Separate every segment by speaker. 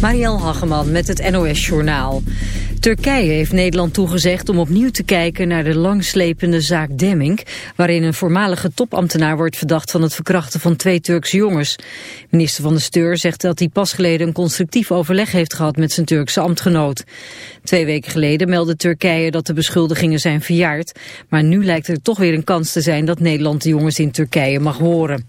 Speaker 1: Marielle Hageman met het NOS Journaal. Turkije heeft Nederland toegezegd om opnieuw te kijken naar de langslepende zaak Demming... waarin een voormalige topambtenaar wordt verdacht van het verkrachten van twee Turkse jongens. Minister van de Steur zegt dat hij pas geleden een constructief overleg heeft gehad met zijn Turkse ambtgenoot. Twee weken geleden meldde Turkije dat de beschuldigingen zijn verjaard... maar nu lijkt er toch weer een kans te zijn dat Nederland de jongens in Turkije mag horen.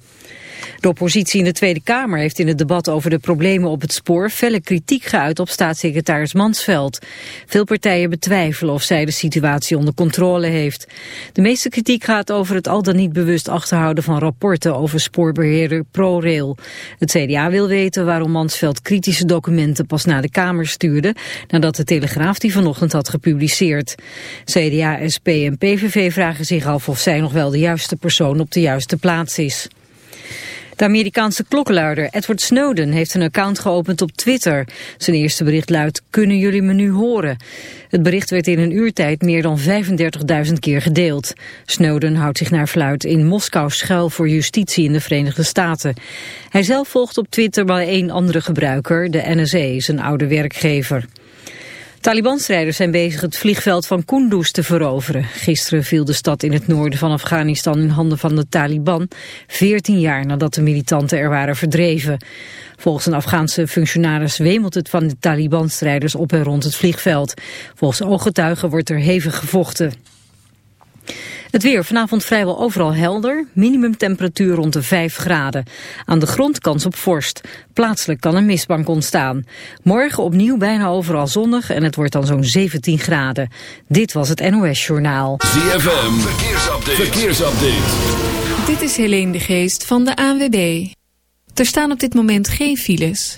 Speaker 1: De oppositie in de Tweede Kamer heeft in het debat over de problemen op het spoor felle kritiek geuit op staatssecretaris Mansveld. Veel partijen betwijfelen of zij de situatie onder controle heeft. De meeste kritiek gaat over het al dan niet bewust achterhouden van rapporten over spoorbeheerder ProRail. Het CDA wil weten waarom Mansveld kritische documenten pas naar de Kamer stuurde nadat de Telegraaf die vanochtend had gepubliceerd. CDA, SP en PVV vragen zich af of zij nog wel de juiste persoon op de juiste plaats is. De Amerikaanse klokkenluider Edward Snowden heeft een account geopend op Twitter. Zijn eerste bericht luidt, kunnen jullie me nu horen? Het bericht werd in een uurtijd meer dan 35.000 keer gedeeld. Snowden houdt zich naar fluit in Moskou schuil voor justitie in de Verenigde Staten. Hij zelf volgt op Twitter bij één andere gebruiker, de NSA, zijn oude werkgever. Taliban-strijders zijn bezig het vliegveld van Kunduz te veroveren. Gisteren viel de stad in het noorden van Afghanistan in handen van de Taliban, 14 jaar nadat de militanten er waren verdreven. Volgens een Afghaanse functionaris wemelt het van de Taliban-strijders op en rond het vliegveld. Volgens ooggetuigen wordt er hevig gevochten. Het weer vanavond vrijwel overal helder. Minimumtemperatuur rond de 5 graden. Aan de grond kans op vorst. Plaatselijk kan een mistbank ontstaan. Morgen opnieuw bijna overal zonnig en het wordt dan zo'n 17 graden. Dit was het NOS Journaal.
Speaker 2: ZFM, verkeersupdate. verkeersupdate.
Speaker 3: Dit is Helene de Geest van de ANWB. Er staan op dit moment geen files.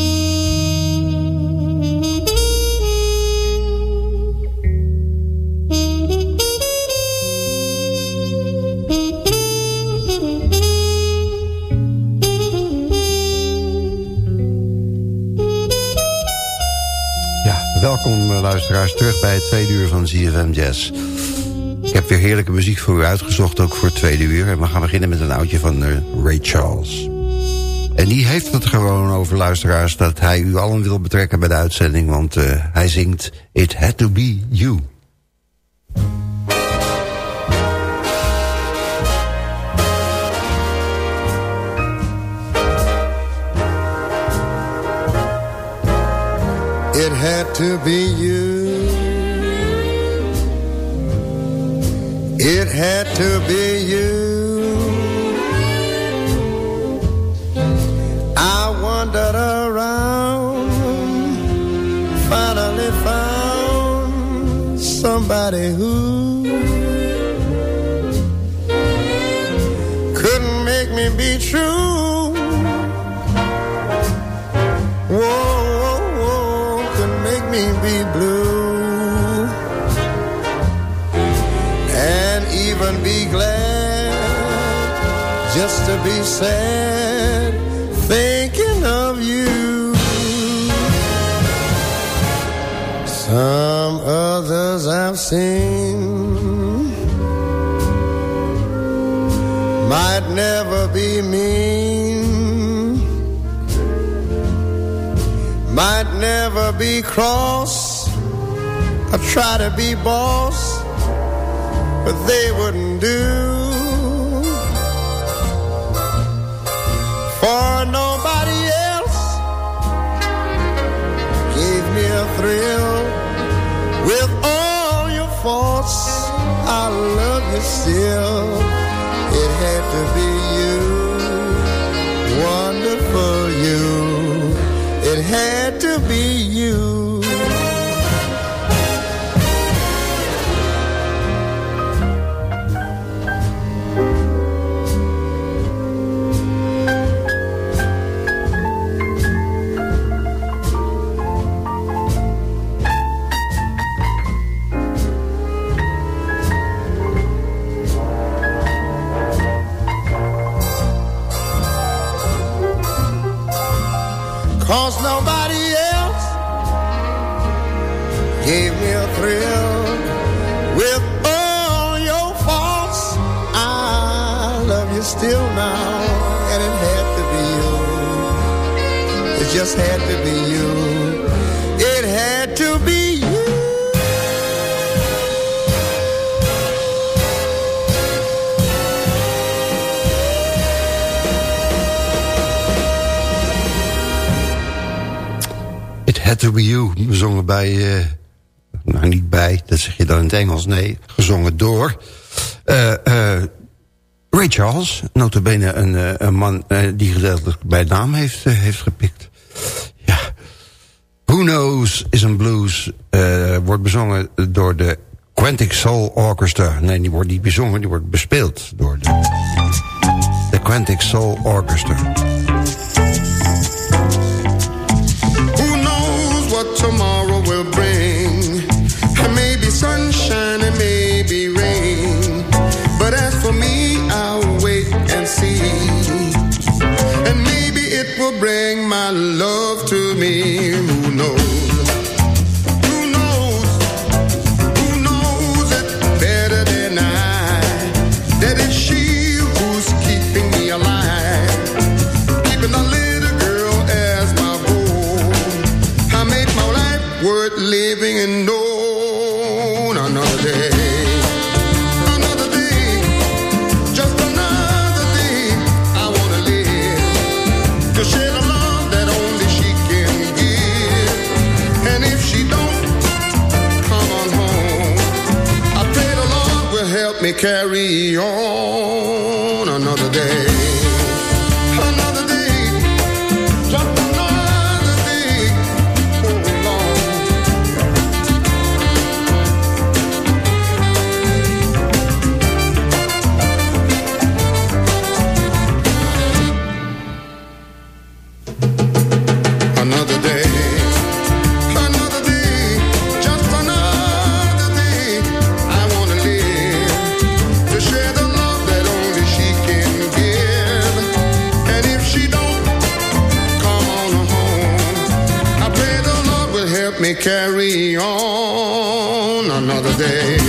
Speaker 4: Luisteraars terug bij het tweede uur van ZFM Jazz. Ik heb weer heerlijke muziek voor u uitgezocht, ook voor het tweede uur. En we gaan beginnen met een oudje van uh, Ray Charles. En die heeft het gewoon over luisteraars... dat hij u allen wil betrekken bij de uitzending... want uh, hij zingt It Had To Be You.
Speaker 5: It had to be you. It had to be you. I wandered around, finally found somebody who couldn't make me be true. Just to be sad thinking of you. Some others I've seen might never be mean Might never be cross or try to be boss, but they wouldn't do. For nobody else gave me a thrill. With all your faults, I love you still. It had to be you, wonderful you it had to be you. Just had to be you. It had to be you.
Speaker 6: It Had To Be You, bezongen bij... Uh, nou, niet bij, dat zeg je dan in het Engels. Nee, gezongen door... Uh, Ray Charles, notabene een, een man die gedeeltelijk bij naam heeft, heeft gepikt. Who Knows is een blues. wordt bezongen door de Quantic Soul Orchestra. Nee, die wordt niet bezongen, die wordt bespeeld door de, de Quantic Soul Orchestra.
Speaker 5: Carry on another day.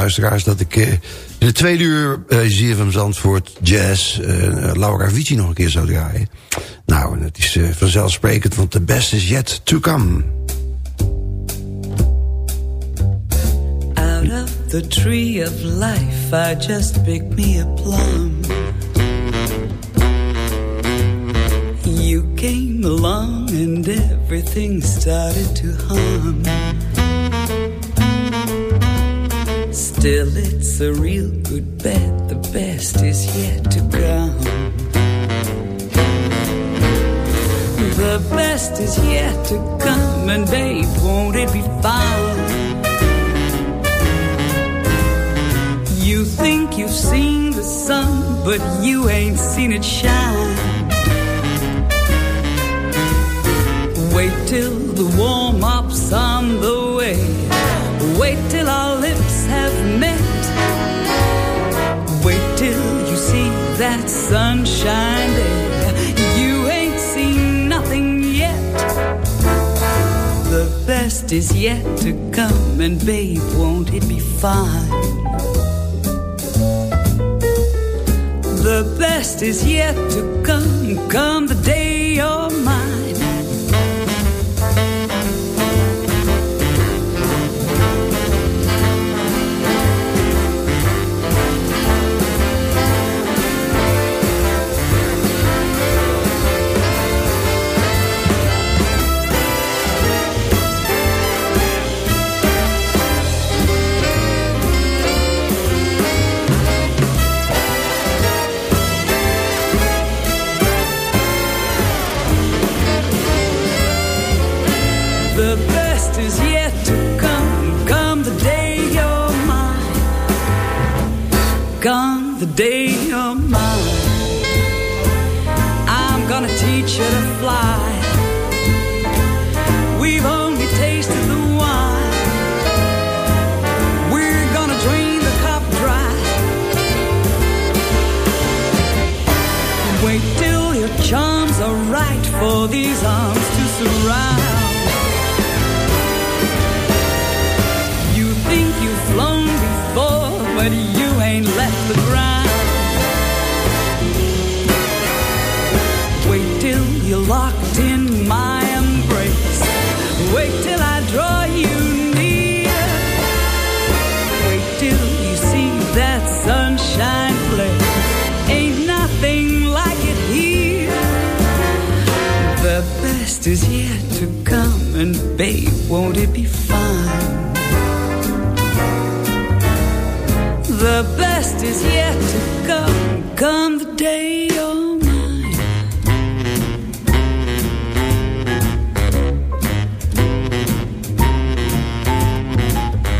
Speaker 4: Luisteraars, dat ik uh, in de tweede uur ZFM Zandvoort Jazz uh, Laura Vici nog een keer zou draaien. Nou, het is vanzelfsprekend, want the best is yet to come.
Speaker 7: Out of the tree of life, I just picked me a plum. You came along and everything started to hum. Still, it's a real good bet. The best is yet to come. The best is yet to come, and babe, won't it be fine? You think you've seen the sun, but you ain't seen it shine. Wait till the warm is yet to come, and babe, won't it be fine? The best is yet to come, come the day you're mine. These arms to surround. And babe, won't it be fine? The best is yet to come, come the day you're mine.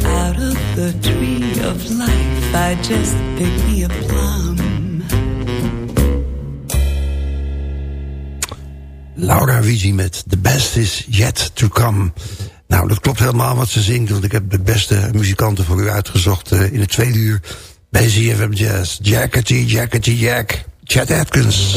Speaker 7: Out of the tree of life, I just picked me a plum.
Speaker 4: Laura Vici met The Best Is Yet To Come. Nou, dat klopt helemaal wat ze zingt, want ik heb de beste muzikanten voor u uitgezocht uh, in het tweede uur bij ZFM Jazz. Jackety, Jackety, Jack, Chet Atkins.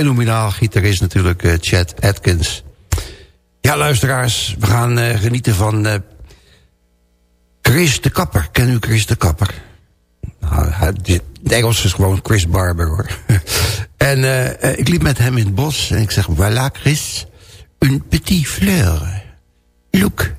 Speaker 4: Fenomenaal gitarist natuurlijk, uh, Chad Atkins. Ja, luisteraars, we gaan uh, genieten van uh, Chris de Kapper. Ken u Chris de Kapper? Nou, het Engels is gewoon Chris Barber, hoor. en ik liep met hem in het bos en ik zeg... Voilà, Chris, une petite fleur. Look,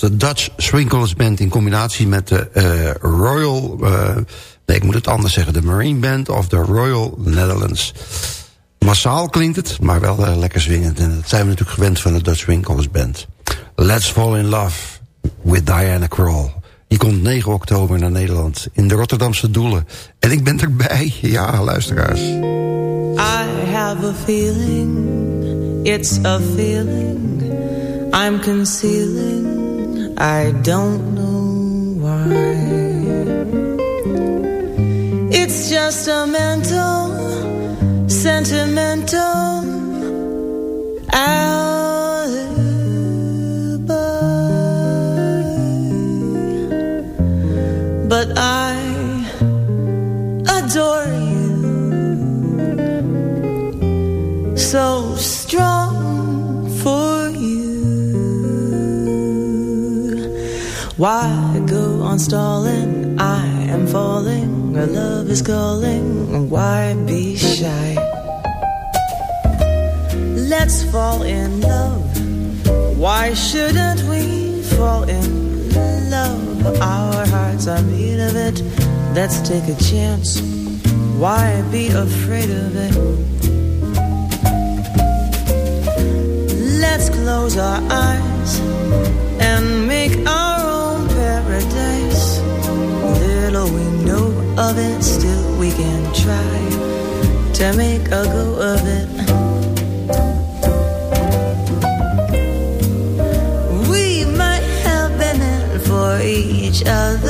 Speaker 4: de Dutch Sprinkles Band in combinatie met de uh, Royal... Uh, nee, ik moet het anders zeggen. De Marine Band of the Royal Netherlands. Massaal klinkt het, maar wel uh, lekker zwingend. En dat zijn we natuurlijk gewend van de Dutch Sprinkles Band. Let's Fall in Love with Diana Krall. Die komt 9 oktober naar Nederland in de Rotterdamse Doelen. En ik ben erbij, ja, luisteraars.
Speaker 8: I have a feeling, it's a feeling I'm concealing, I don't know why. It's just a mental, sentimental alibi. Why go on stalling? I am falling. Our love is calling. Why be shy? Let's fall in love. Why shouldn't we fall in love? Our hearts are made of it. Let's take a chance. Why be afraid of it? Let's close our eyes and make our paradise. Little we know of it, still we can try to make a go of it. We might have been in for each other.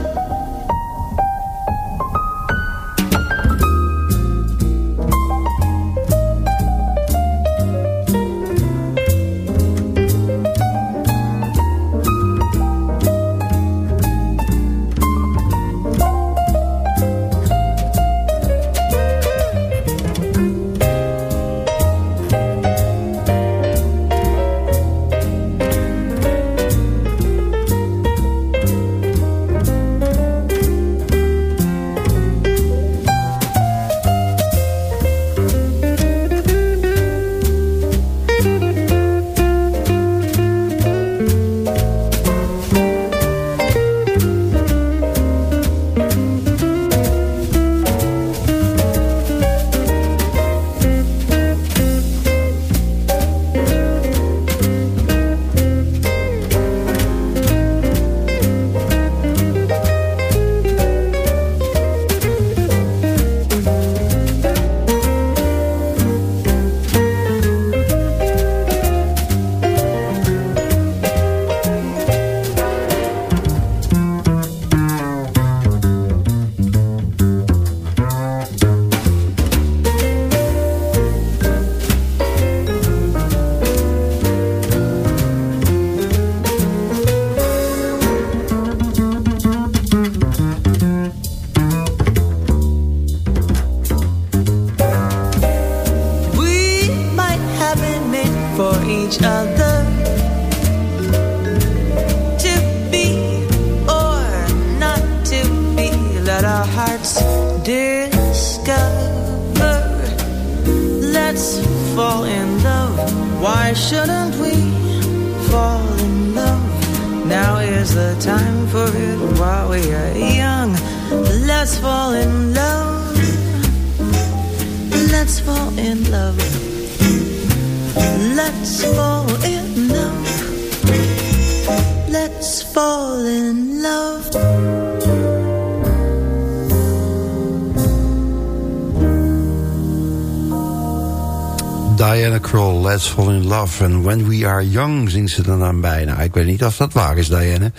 Speaker 8: Love.
Speaker 4: And When We Are Young zingt ze dan aan bijna. Ik weet niet of dat waar is, Diana.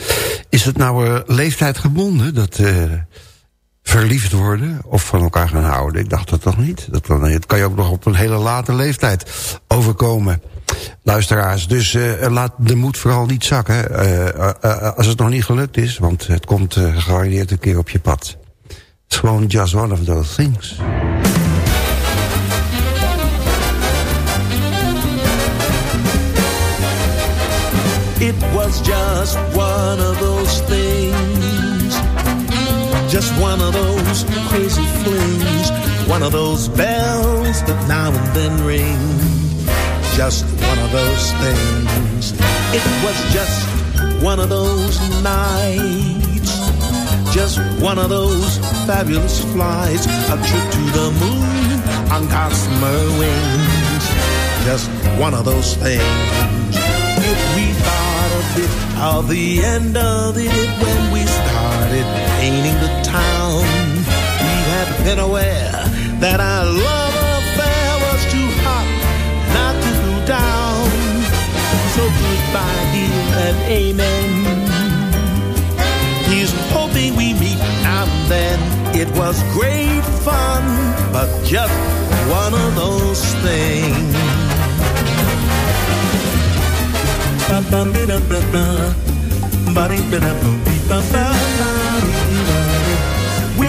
Speaker 4: Is het nou uh, leeftijd gebonden, dat uh, verliefd worden of van elkaar gaan houden? Ik dacht dat toch niet. Dat, kan, het kan je ook nog op een hele late leeftijd overkomen. Luisteraars, dus laat de moed vooral niet zakken. als het nog niet gelukt is, want het komt gegarandeerd een keer op je pad. It's gewoon just one of those things.
Speaker 9: It was just one of those things. Just one of those crazy flings. One of those bells that now and then ring. Just one of those things. It was just one of those nights. Just one of those fabulous flights. A trip to the moon on gossamer wings. Just one of those things. If we thought a bit of the end of it when we started painting the town, we had been aware that our love affair was too hot not to cool down. So goodbye, dear, and amen. He's hoping we meet now and then. It was great fun, but just one of those things. We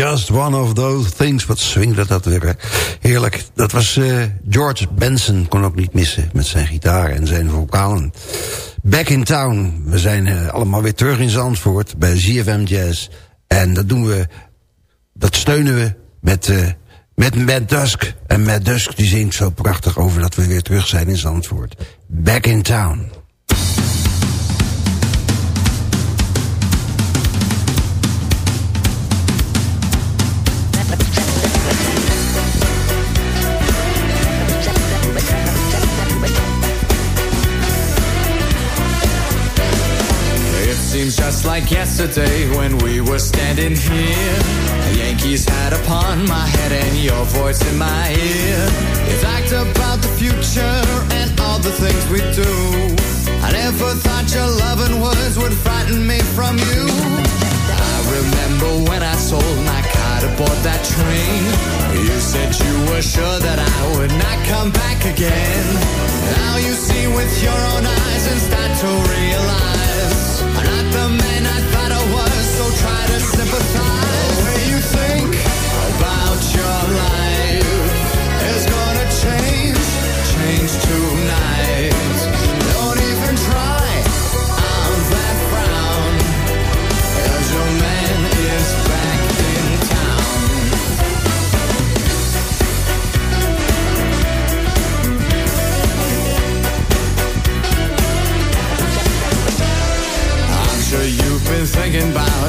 Speaker 4: Just one of those things. Wat swingde dat weer. Heerlijk. Dat was eh, George Benson. Kon ook niet missen met zijn gitaar en zijn vocalen. Back in town. We zijn eh, allemaal weer terug in Zandvoort bij ZFM Jazz. En dat doen we... Dat steunen we met, eh, met Matt Dusk. En Matt Dusk die zingt zo prachtig over dat we weer terug zijn in Zandvoort. Back in town.
Speaker 10: Like yesterday when we were standing here. The Yankees hat upon my head and your voice in my ear. You talked about the future and all the things we do. I never thought your loving words would frighten me from you. I remember when I sold my car to board that train. You said you were sure that I would not come back again. Now you see with your own eyes and start to realize the man I thought I was. So try to sympathize.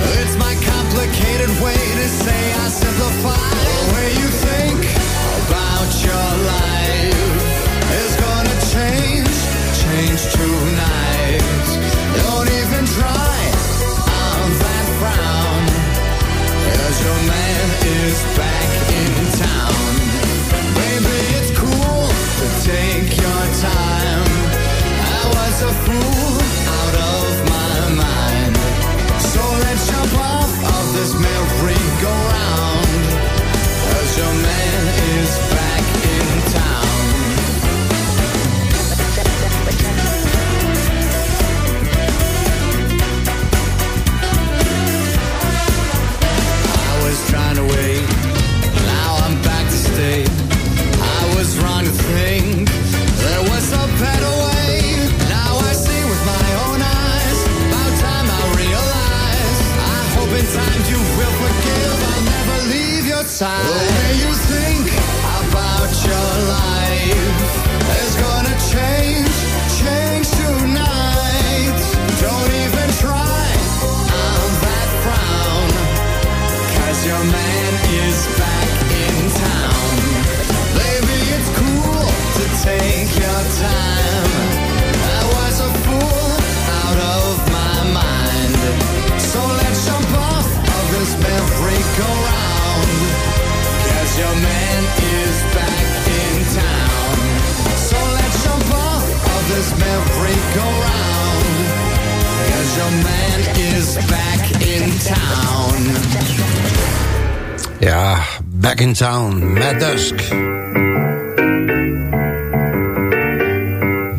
Speaker 10: It's my complicated way to say I simplify. way you think about your life is gonna change, change tonight. Don't even try on that frown. Cause your man is back in town. Baby, it's cool to take your time. I was a fool this merry-go-round. As your man is side. The way you think about your life is gonna change, change tonight. Don't even try on that frown, cause your man is back merry-go-round. Cause your man is back in town.
Speaker 4: Ja, Back in Town, Mad Dusk.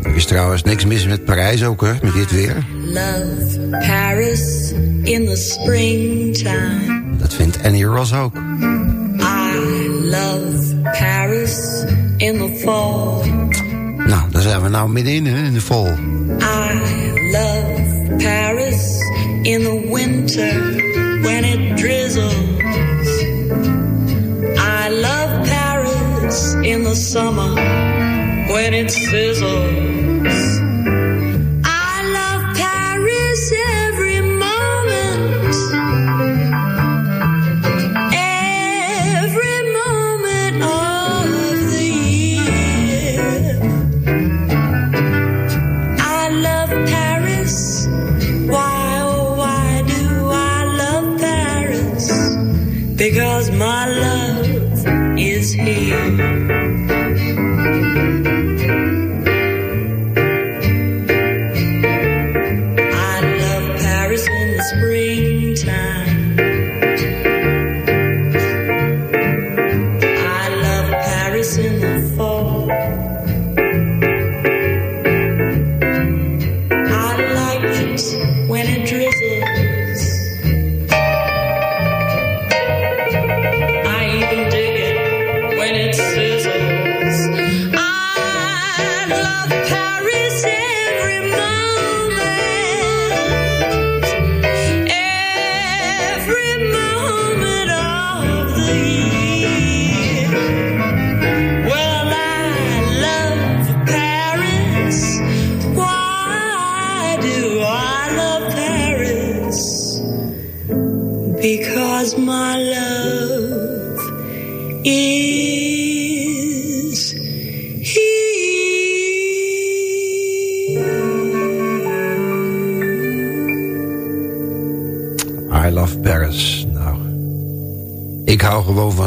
Speaker 4: Er is trouwens niks mis met Parijs ook, hè, met dit weer.
Speaker 11: Love Paris in the springtime.
Speaker 4: Dat vindt Annie Ross ook.
Speaker 11: I love Paris in the fall.
Speaker 4: Nou, daar zijn we nou middenin, hè, in de vol.
Speaker 11: I love Paris in the winter when it drizzles. I love Paris in the summer when it sizzles.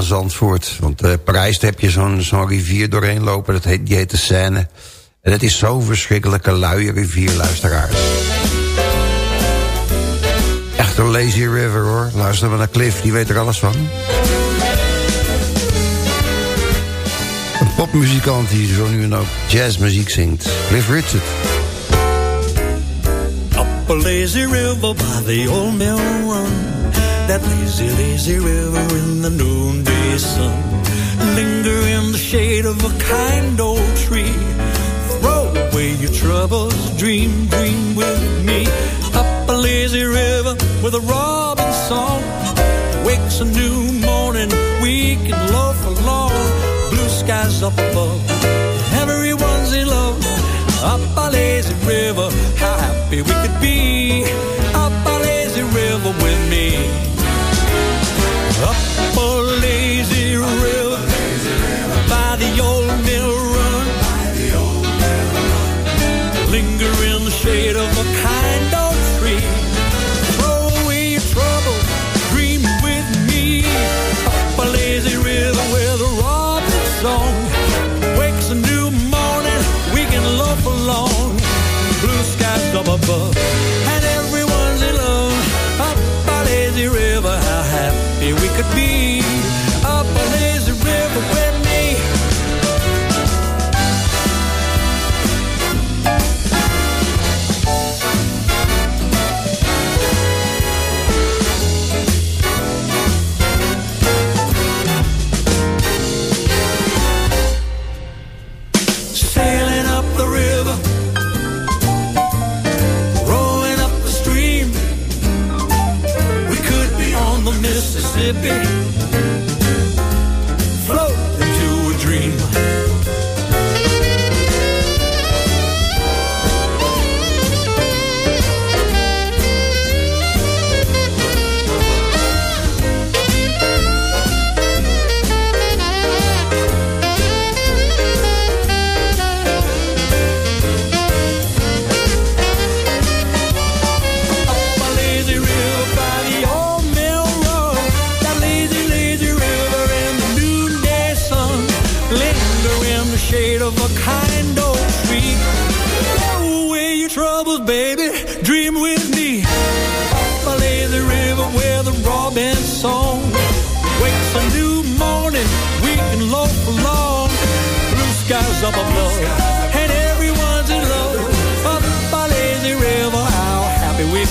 Speaker 4: Van Zandvoort. Want eh Parijs heb je zo'n zo'n rivier doorheen lopen. Dat heet, die heet de Seine. En het is zo'n verschrikkelijke luie rivier, luisteraars. Echt een lazy river, hoor. Luister maar naar Cliff, die weet er alles van. Een popmuzikant die zo nu en ook jazzmuziek zingt. Cliff Richard.
Speaker 12: Up a lazy river by the old mill run. That lazy, lazy river in the noonday sun. Linger in the shade of a kind old tree. Throw away your troubles, dream, dream with me. Up a lazy river with a robin song. Wakes a new morning, we can loaf along. Blue skies up above, everyone's in love. Up a lazy river, how happy we could be. Up a lazy river with me up for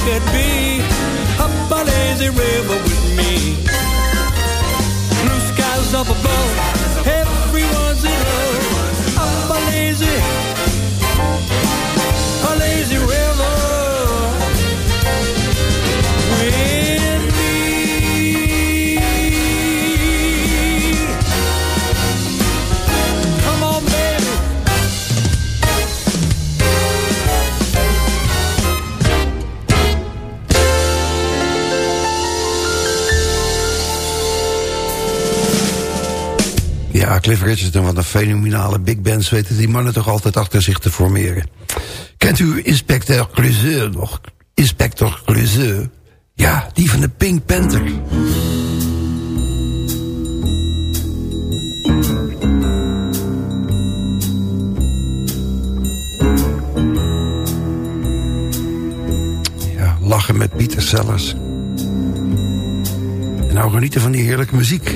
Speaker 12: could be. Up a lazy river with me. Blue skies up above, everyone's in love. Up a lazy, a lazy river.
Speaker 4: Cliff Richard en wat een fenomenale big bands weten die mannen toch altijd achter zich te formeren. Kent u Inspecteur Clouseau nog? Inspector Clouseau? Ja, die van de Pink Panther. Ja, lachen met Pieter Sellers. En nou genieten van die heerlijke muziek.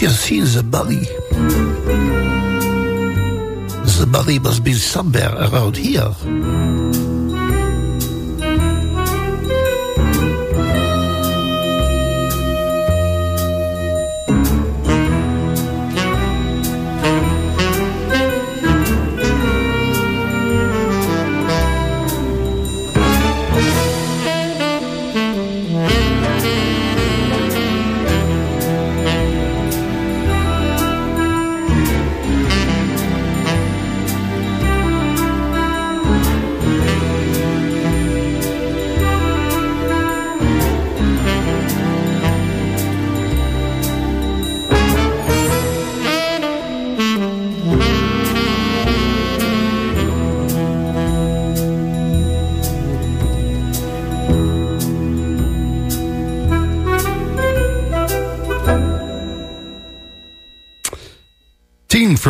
Speaker 4: Have you seen the body? The body must be somewhere around here.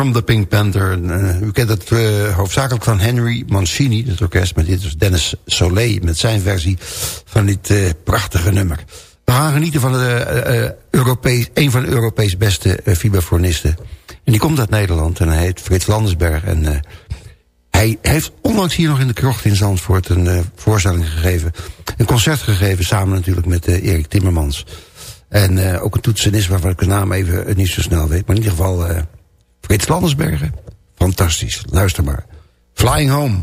Speaker 4: From the Pink Panther. Uh, u kent het uh, hoofdzakelijk van Henry Mancini, het orkest. Maar dit is Dennis Soleil met zijn versie van dit uh, prachtige nummer. We gaan genieten van de, Europees, een van de Europees beste vibrafonisten. En die komt uit Nederland en hij heet Frits Landersberg. En hij heeft onlangs hier nog in de krocht in Zandvoort een voorstelling gegeven. Een concert gegeven, samen natuurlijk met Erik Timmermans. En ook een toetsenist waarvan ik de naam even niet zo snel weet. Maar in ieder geval Frits Landersbergen. Fantastisch, luister maar. Flying Home.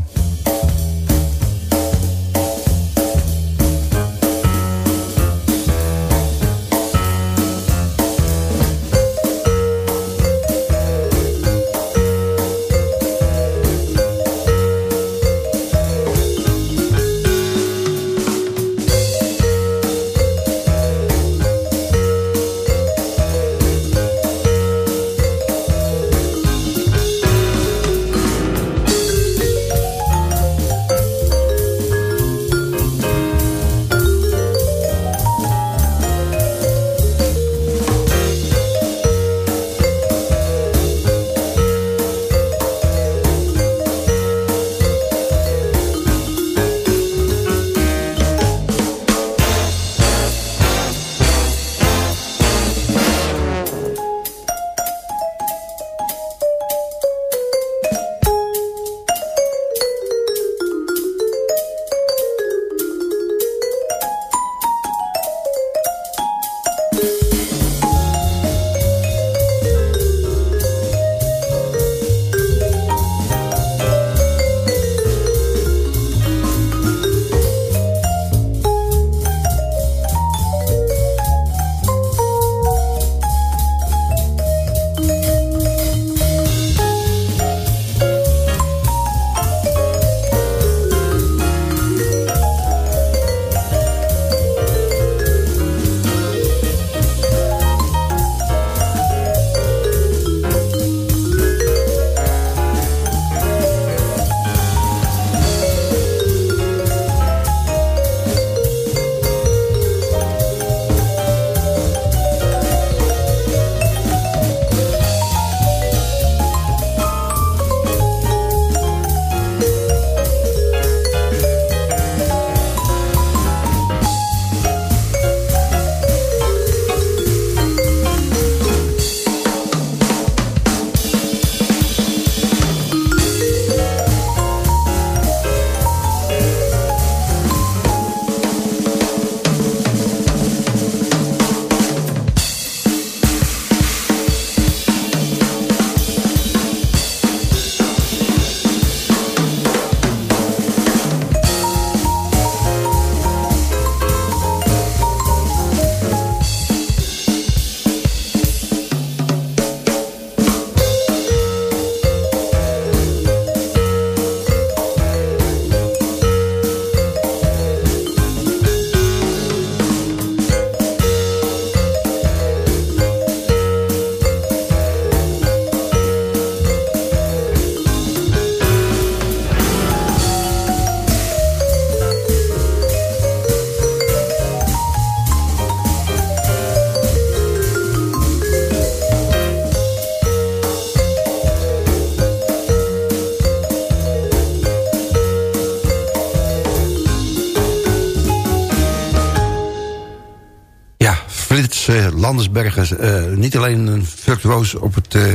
Speaker 4: Landersbergen uh, niet alleen een virtuoos op het... Uh,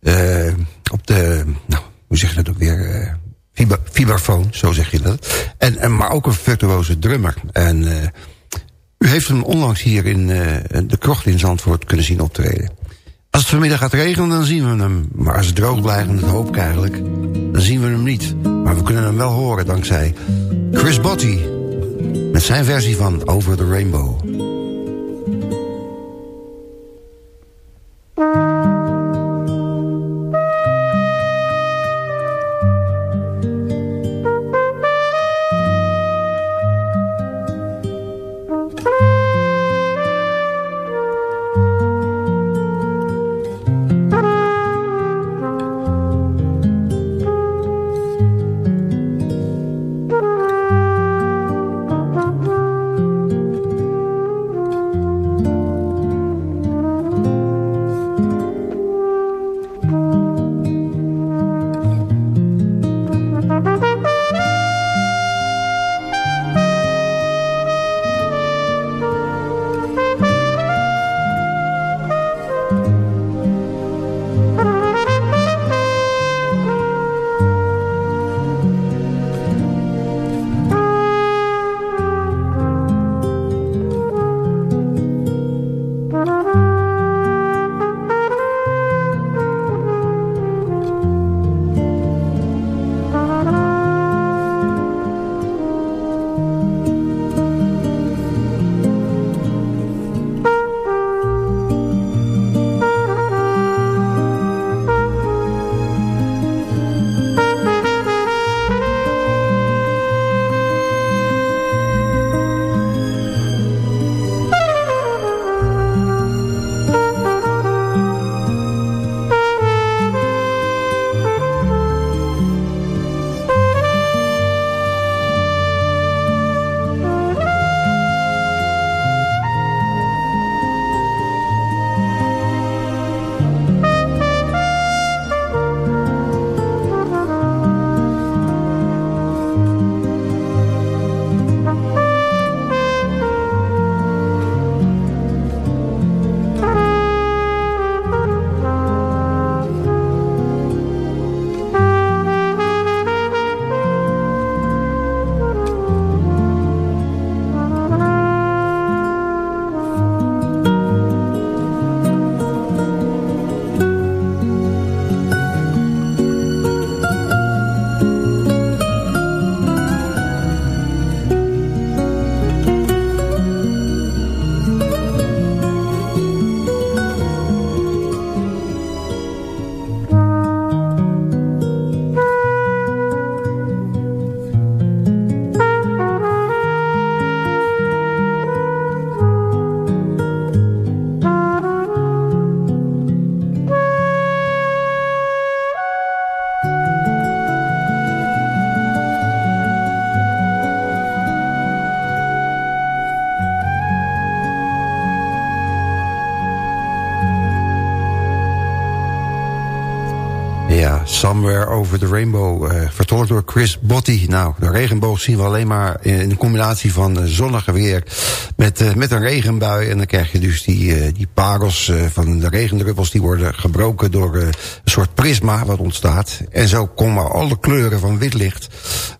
Speaker 4: uh, op de, nou, hoe zeg je dat ook weer? Vibrafoon, zo zeg je dat. En, en, maar ook een virtuoze drummer. En u heeft hem onlangs hier in de krocht in Zandvoort kunnen zien optreden. Als het vanmiddag gaat regenen, dan zien we hem. Maar als het droog blijft, en dat hoop ik eigenlijk... dan zien we hem niet. Maar we kunnen hem wel horen dankzij Chris Botti... met zijn versie van Over the Rainbow. Rainbow, uh, vertolkt door Chris Botti. Nou, de regenboog zien we alleen maar in een combinatie van uh, zonnige weer met, uh, met een regenbui. En dan krijg je dus die, die parels van de regendruppels, die worden gebroken door een soort prisma wat ontstaat. En zo komen alle kleuren van wit licht.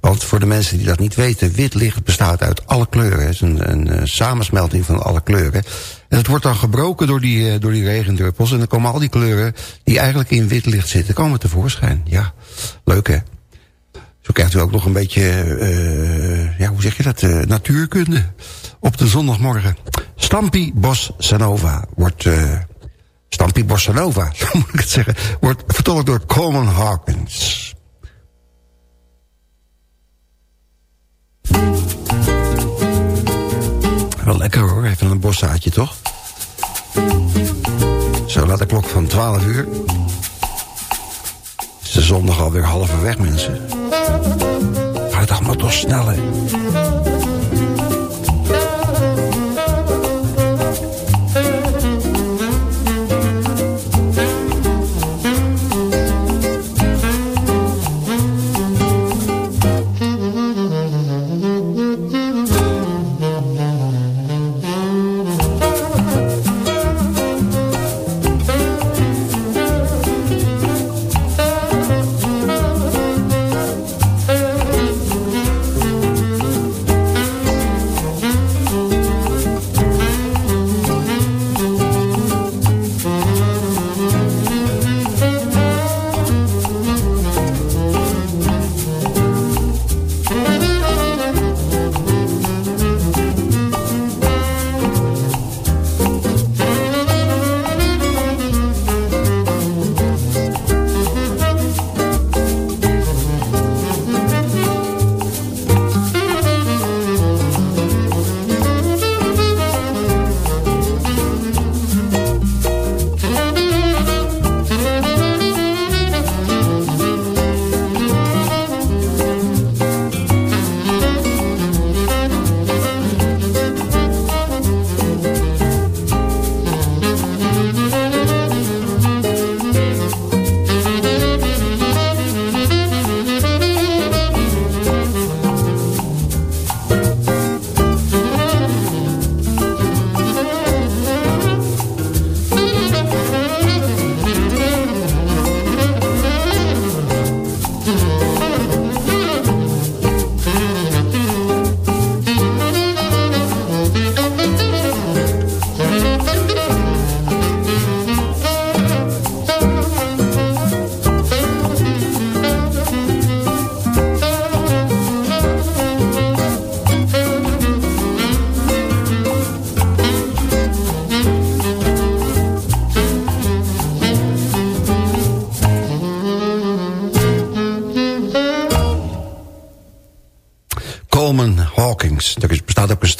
Speaker 4: Want voor de mensen die dat niet weten, wit licht bestaat uit alle kleuren. Het is een, een samensmelting van alle kleuren. En het wordt dan gebroken door die, uh, door die regendruppels. En dan komen al die kleuren die eigenlijk in wit licht zitten, komen tevoorschijn. Ja, leuk hè? Zo krijgt u ook nog een beetje, uh, ja, hoe zeg je dat, uh, natuurkunde op de zondagmorgen. Stampi Bossa Nova wordt, uh, Stampi Bossa zo moet ik het zeggen, wordt vertolkt door Coleman Hawkins. Wel lekker hoor, even een bossaatje toch? Zo laat de klok van 12 uur. Is de zondag alweer halverwege mensen. Gaat het allemaal toch sneller? Er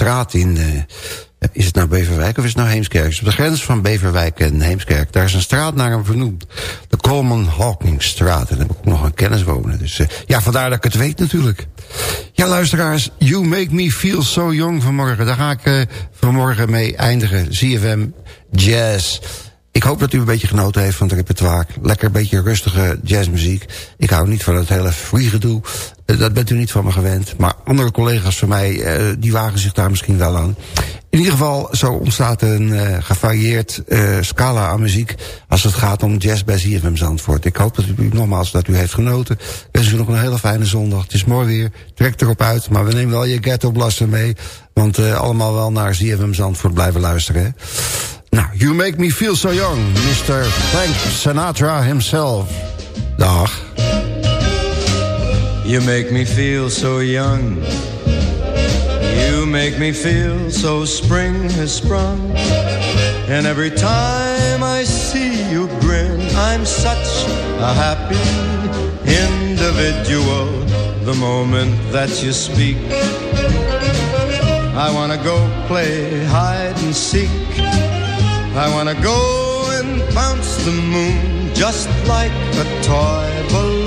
Speaker 4: straat in... Uh, is het nou Beverwijk of is het nou Heemskerk? Op de grens van Beverwijk en Heemskerk. Daar is een straat naar hem vernoemd. De Coleman Hawkingstraat. En daar heb ik nog een kennis wonen. Dus uh, ja, vandaar dat ik het weet natuurlijk. Ja, luisteraars. You Make Me Feel So Young vanmorgen. Daar ga ik uh, vanmorgen mee eindigen. ZFM Jazz. Ik hoop dat u een beetje genoten heeft van het repertoire. Lekker een beetje rustige jazzmuziek. Ik hou niet van het hele free gedoe. Eh, dat bent u niet van me gewend. Maar andere collega's van mij, uh, die wagen zich daar misschien wel aan. In ieder geval, zo ontstaat een uh, gevarieerd scala aan muziek... als het gaat om jazz bij ZFM Zandvoort. Ik hoop dat u nogmaals dat u heeft genoten. Ik wens u nog een hele fijne zondag. Het is mooi weer, trek erop uit. Maar we nemen wel je ghetto blaster mee. Want allemaal wel naar ZFM Zandvoort blijven luisteren. Nou, You Make Me Feel So Young, Mr. Frank Sinatra himself. Dag.
Speaker 10: You make me feel so young. You make me feel so spring has sprung. And every time I see you grin, I'm such a happy individual. The moment that you speak, I wanna go play hide and seek. I wanna go and bounce the moon just like a toy balloon.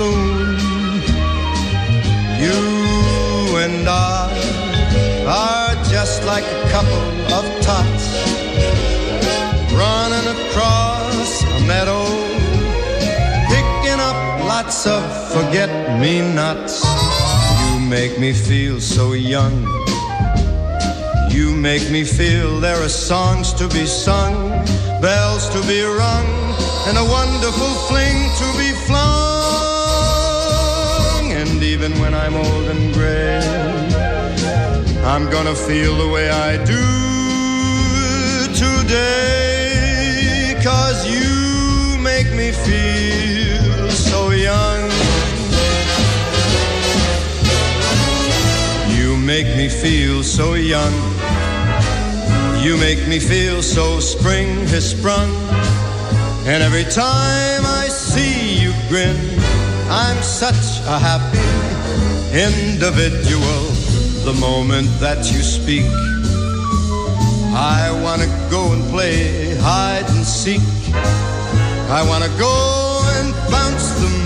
Speaker 10: You and I are just like a couple of tots running across a meadow, picking up
Speaker 8: lots of forget-me-nots. You make me feel so young. You make me feel there are songs to be sung, bells to be rung, and a wonderful fling to be even when I'm old and gray, I'm gonna feel the way I do today. Cause you make me feel so young. You make me feel so young. You make me feel so spring has sprung. And every time I see you grin, I'm such a happy individual. The moment that you speak, I wanna go and play hide and seek. I wanna go and bounce the